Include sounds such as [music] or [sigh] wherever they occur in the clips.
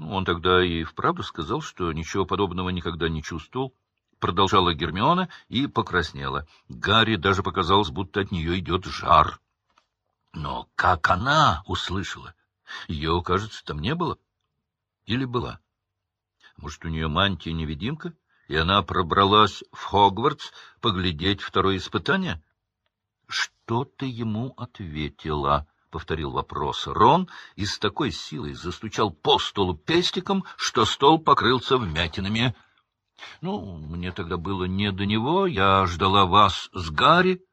Он тогда и вправду сказал, что ничего подобного никогда не чувствовал. Продолжала Гермиона и покраснела. Гарри даже показалось, будто от нее идет жар. Но как она услышала? Ее, кажется, там не было. Или была? Может, у нее мантия-невидимка, и она пробралась в Хогвартс поглядеть второе испытание? — Что ты ему ответила? — повторил вопрос. Рон и с такой силой застучал по столу пестиком, что стол покрылся вмятинами. — Ну, мне тогда было не до него, я ждала вас с Гарри.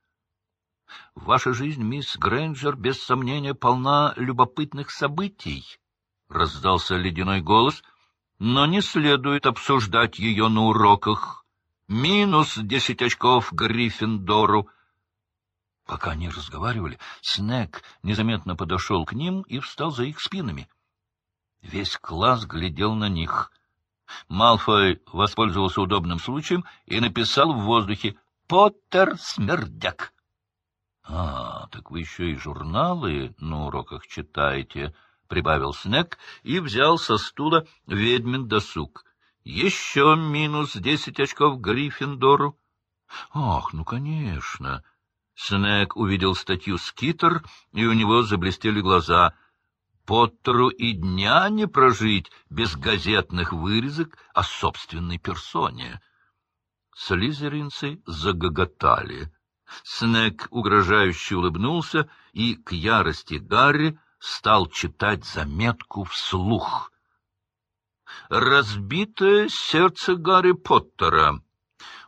Ваша жизнь, мисс Грэнджер, без сомнения, полна любопытных событий, — раздался ледяной голос, — но не следует обсуждать ее на уроках. Минус десять очков Гриффиндору. Пока они разговаривали, Снег незаметно подошел к ним и встал за их спинами. Весь класс глядел на них. Малфой воспользовался удобным случаем и написал в воздухе «Поттер смердяк». — А, так вы еще и журналы на уроках читаете, — прибавил Снег и взял со стула ведьмин досуг. — Еще минус десять очков Гриффиндору. — Ах, ну, конечно. Снег увидел статью «Скитер», и у него заблестели глаза. Поттеру и дня не прожить без газетных вырезок о собственной персоне. Слизеринцы загоготали. Снег угрожающе улыбнулся и, к ярости Гарри, стал читать заметку вслух. «Разбитое сердце Гарри Поттера».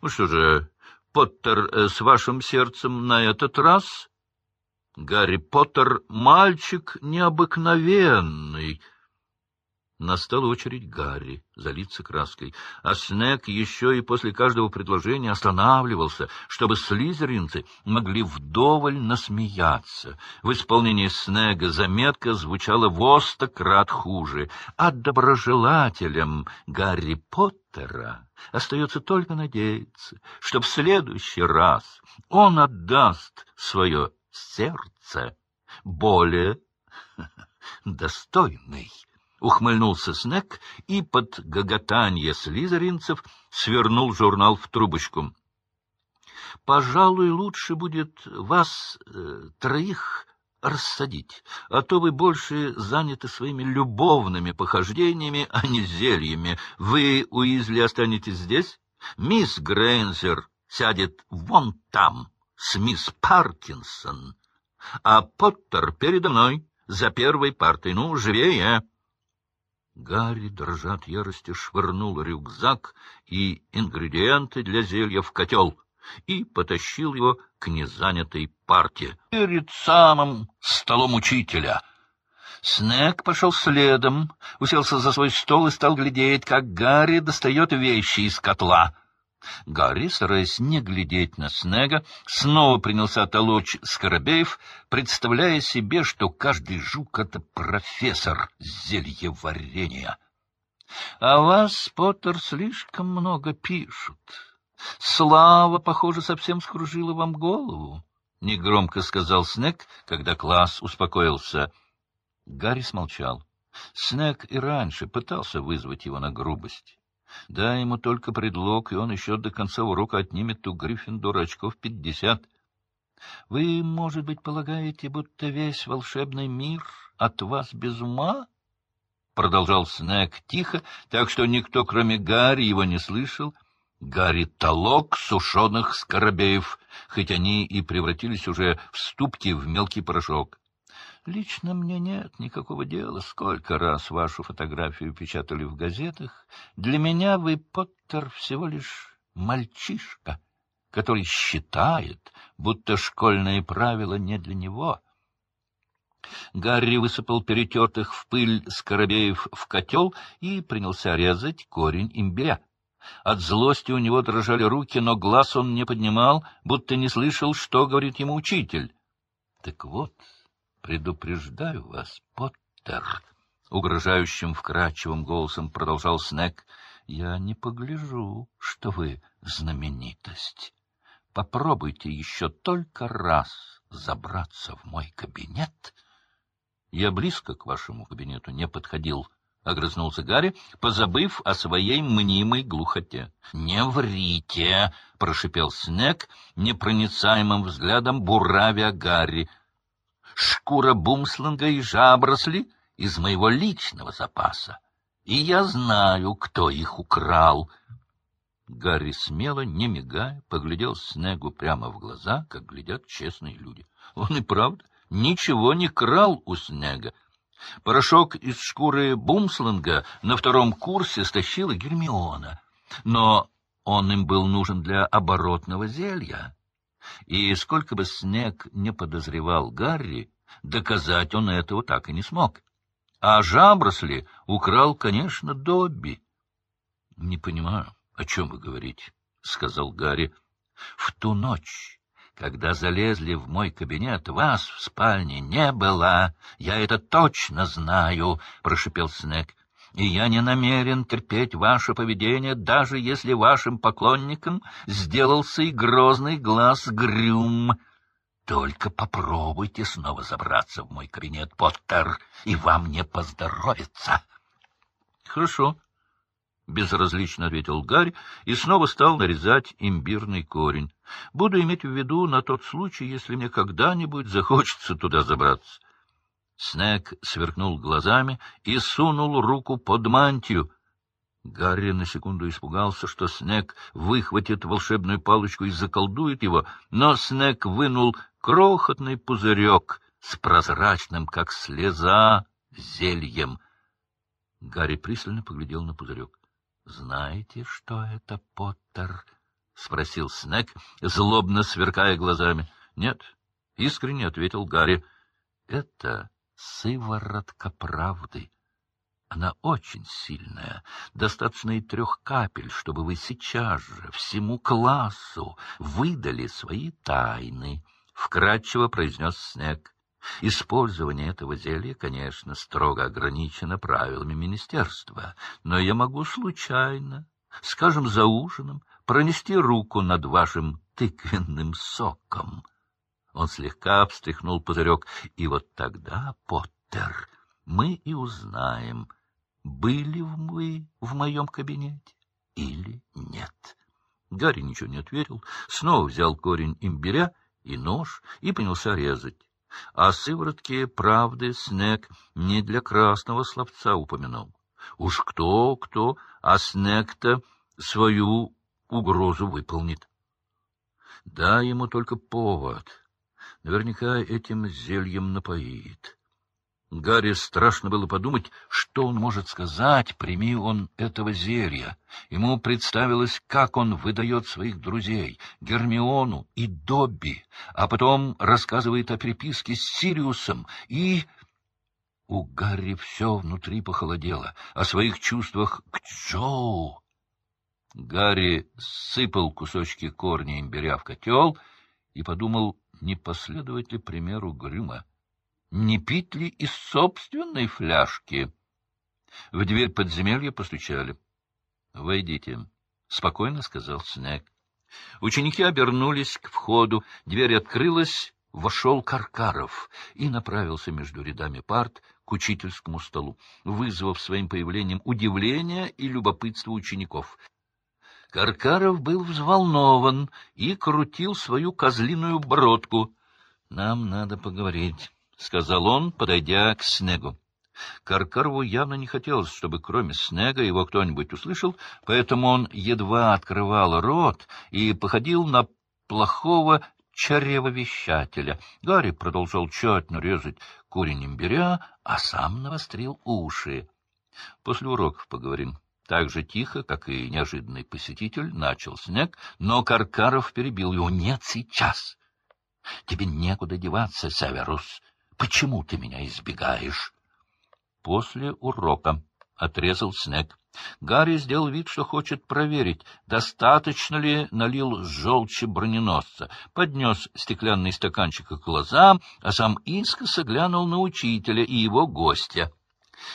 Ну что же, Поттер э, с вашим сердцем на этот раз? Гарри Поттер — мальчик необыкновенный, Настала очередь Гарри залиться краской, а Снег еще и после каждого предложения останавливался, чтобы слизеринцы могли вдоволь насмеяться. В исполнении Снега заметка звучала в крат хуже, а доброжелателям Гарри Поттера остается только надеяться, что в следующий раз он отдаст свое сердце более [laughs] достойный Ухмыльнулся Снег и под гоготанье слизеринцев свернул журнал в трубочку. — Пожалуй, лучше будет вас э, троих рассадить, а то вы больше заняты своими любовными похождениями, а не зельями. Вы, Уизли, останетесь здесь? Мисс Грейнзер сядет вон там с мисс Паркинсон, а Поттер передо мной за первой партой. Ну, живее! Гарри, дрожа от ярости, швырнул рюкзак и ингредиенты для зелья в котел и потащил его к незанятой парте перед самым столом учителя. Снег пошел следом, уселся за свой стол и стал глядеть, как Гарри достает вещи из котла — Гарри, стараясь не глядеть на Снега, снова принялся толочь Скоробеев, представляя себе, что каждый жук — это профессор зельеварения. — А вас, Поттер, слишком много пишут. Слава, похоже, совсем скружила вам голову, — негромко сказал Снег, когда класс успокоился. Гарри смолчал. Снег и раньше пытался вызвать его на грубость. Дай ему только предлог, и он еще до конца урока отнимет у Гриффиндора очков пятьдесят. Вы, может быть, полагаете, будто весь волшебный мир от вас без ума? Продолжал Снег тихо, так что никто, кроме Гарри, его не слышал. Гарри толок сушеных скоробеев, хоть они и превратились уже в ступки в мелкий порошок. Лично мне нет никакого дела, сколько раз вашу фотографию печатали в газетах. Для меня вы, Поттер, всего лишь мальчишка, который считает, будто школьные правила не для него. Гарри высыпал перетертых в пыль скоробеев в котел и принялся резать корень имбиря. От злости у него дрожали руки, но глаз он не поднимал, будто не слышал, что говорит ему учитель. Так вот... Предупреждаю вас, Поттер, — угрожающим вкрадчивым голосом продолжал Снег, — я не погляжу, что вы знаменитость. Попробуйте еще только раз забраться в мой кабинет. Я близко к вашему кабинету не подходил, — огрызнулся Гарри, позабыв о своей мнимой глухоте. — Не врите! — прошипел Снег, непроницаемым взглядом буравя Гарри. — Шкура бумсланга и жабросли из моего личного запаса, и я знаю, кто их украл. Гарри смело, не мигая, поглядел Снегу прямо в глаза, как глядят честные люди. Он и правда ничего не крал у Снега. Порошок из шкуры бумсланга на втором курсе стащила Гермиона, но он им был нужен для оборотного зелья. И сколько бы Снег не подозревал Гарри, доказать он этого так и не смог. А жабросли украл, конечно, Добби. — Не понимаю, о чем вы говорите, — сказал Гарри. — В ту ночь когда залезли в мой кабинет, вас в спальне не было. Я это точно знаю, — прошипел Снег. И я не намерен терпеть ваше поведение, даже если вашим поклонникам сделался и грозный глаз Грюм. Только попробуйте снова забраться в мой кабинет, Поттер, и вам не поздоровится. — Хорошо, — безразлично ответил Гарри и снова стал нарезать имбирный корень. — Буду иметь в виду на тот случай, если мне когда-нибудь захочется туда забраться. Снег сверкнул глазами и сунул руку под мантию. Гарри на секунду испугался, что Снег выхватит волшебную палочку и заколдует его, но Снег вынул крохотный пузырек с прозрачным, как слеза, зельем. Гарри пристально поглядел на пузырек. Знаете, что это, Поттер? — спросил Снег, злобно сверкая глазами. — Нет, — искренне ответил Гарри. — Это сыворотка правды. Она очень сильная, достаточно и трех капель, чтобы вы сейчас же всему классу выдали свои тайны, — вкратчиво произнес Снег. Использование этого зелья, конечно, строго ограничено правилами министерства, но я могу случайно, скажем, за ужином, пронести руку над вашим тыквенным соком. Он слегка обстряхнул пузырек, и вот тогда, Поттер, мы и узнаем, были вы в моем кабинете или нет. Гарри ничего не ответил, снова взял корень имбиря и нож и принялся резать. А сыворотки правды Снег не для красного словца упомянул. Уж кто-кто, а Снег-то свою угрозу выполнит. Да, ему только повод. Наверняка этим зельем напоит. Гарри страшно было подумать, что он может сказать, прими он этого зелья. Ему представилось, как он выдает своих друзей, Гермиону и Добби, а потом рассказывает о переписке с Сириусом и... У Гарри все внутри похолодело, о своих чувствах к Джоу. Гарри сыпал кусочки корня имбиря в котел и подумал, не последовать ли примеру Грюма не пить ли из собственной фляжки? В дверь подземелья постучали. — Войдите, — спокойно сказал Снег. Ученики обернулись к входу, дверь открылась, вошел Каркаров и направился между рядами парт к учительскому столу, вызвав своим появлением удивление и любопытство учеников. Каркаров был взволнован и крутил свою козлиную бородку. — Нам надо поговорить. — сказал он, подойдя к Снегу. Каркарову явно не хотелось, чтобы кроме Снега его кто-нибудь услышал, поэтому он едва открывал рот и походил на плохого чревовещателя. Гарри продолжал тщательно резать корень имбиря, а сам навострил уши. После уроков поговорим. Так же тихо, как и неожиданный посетитель, начал Снег, но Каркаров перебил его. — Нет, сейчас. Тебе некуда деваться, Северус. Почему ты меня избегаешь? После урока отрезал Снег. Гарри сделал вид, что хочет проверить, достаточно ли налил желчи броненосца, поднес стеклянный стаканчик к глазам, а сам искоса глянул на учителя и его гостя.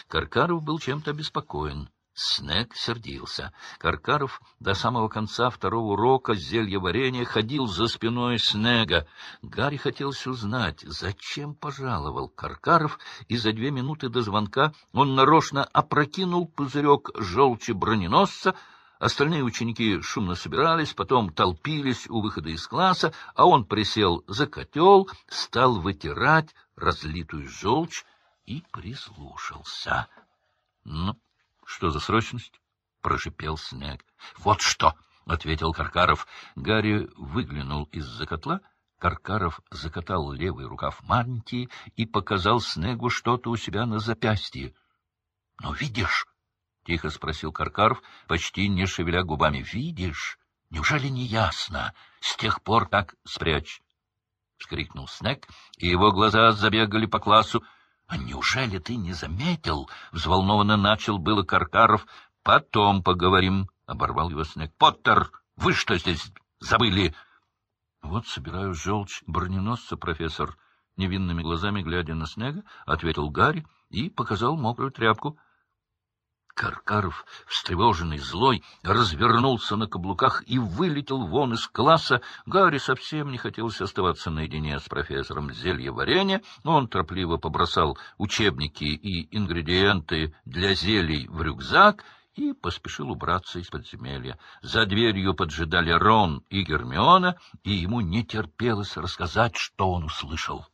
Каркаров был чем-то обеспокоен. Снег сердился. Каркаров до самого конца второго урока зелья варенья ходил за спиной Снега. Гарри хотелось узнать, зачем пожаловал Каркаров, и за две минуты до звонка он нарочно опрокинул пузырек желчи броненосца, Остальные ученики шумно собирались, потом толпились у выхода из класса, а он присел за котел, стал вытирать разлитую желчь и прислушался. — Ну, что за срочность? — прошипел Снег. — Вот что! — ответил Каркаров. Гарри выглянул из-за котла. Каркаров закатал левый рукав мантии и показал Снегу что-то у себя на запястье. — Ну, видишь? — тихо спросил Каркаров, почти не шевеля губами. — Видишь? Неужели не ясно? С тех пор так спрячь! — вскрикнул Снег, и его глаза забегали по классу. — А неужели ты не заметил? — взволнованно начал было Каркаров. — Потом поговорим, — оборвал его Снег. — Поттер, вы что здесь забыли? — Вот собираю желчь броненосца, профессор. Невинными глазами, глядя на Снега, ответил Гарри и показал мокрую тряпку. Каркаров, встревоженный, злой, развернулся на каблуках и вылетел вон из класса. Гарри совсем не хотелось оставаться наедине с профессором но он торопливо побросал учебники и ингредиенты для зелий в рюкзак и поспешил убраться из подземелья. За дверью поджидали Рон и Гермиона, и ему не терпелось рассказать, что он услышал.